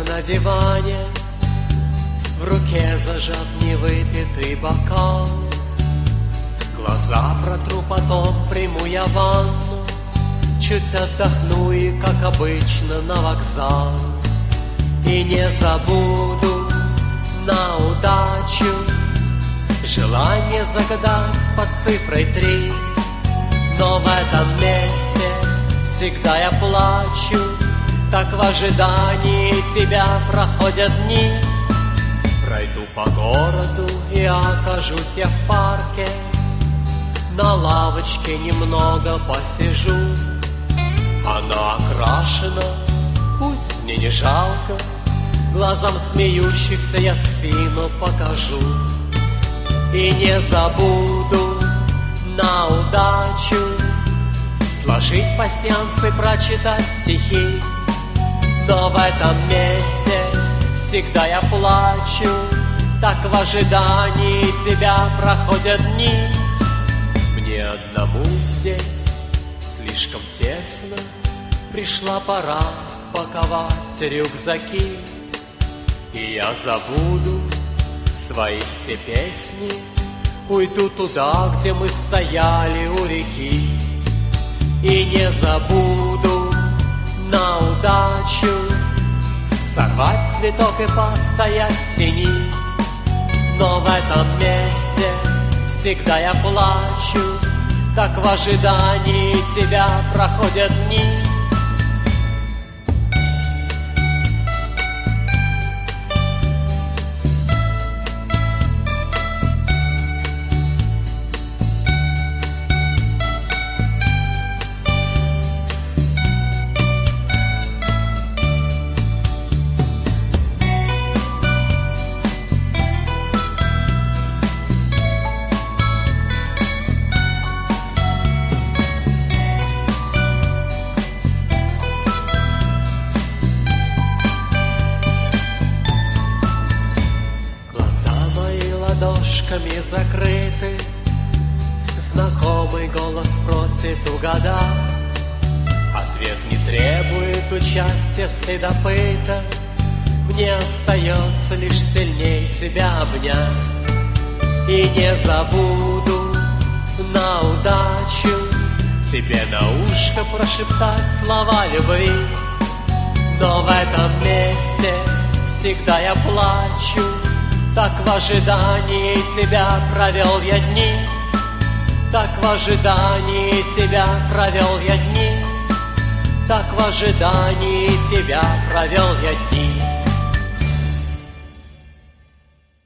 на диване В руке зажат невыпитый бокал. Глаза протру, потом приму я ванну Чуть отдохну и, как обычно, на вокзал. И не забуду на удачу Желание загадать под цифрой три. Но в этом месте всегда я плачу Так в ожидании тебя проходят дни. Пройду по городу и окажусь я в парке. На лавочке немного посижу. Она окрашена, пусть мне не жалко. Глазам смеющихся я спину покажу. И не забуду на удачу Сложить пасьянс и прочитать стихи Но в этом месте всегда я плачу Так в ожидании тебя проходят дни. Мне одному здесь слишком тесно. Пришла пора паковать рюкзаки. И я забуду свои все песни. Уйду туда, где мы стояли у реки. И не забуду Сорвать цветок и постоять в тени. Но в этом месте всегда я плачу Так в ожидании тебя проходят дни ладошками закрыты. Знакомый голос просит угадать. Ответ не требует участия следопыта. Мне остается лишь сильней тебя обнять. И не забуду на удачу Тебе на ушко прошептать слова любви. Но в этом месте всегда я плачу Так в ожидании тебя провел я дни. Так в ожидании тебя провел я дни. Так в ожидании тебя провел я дни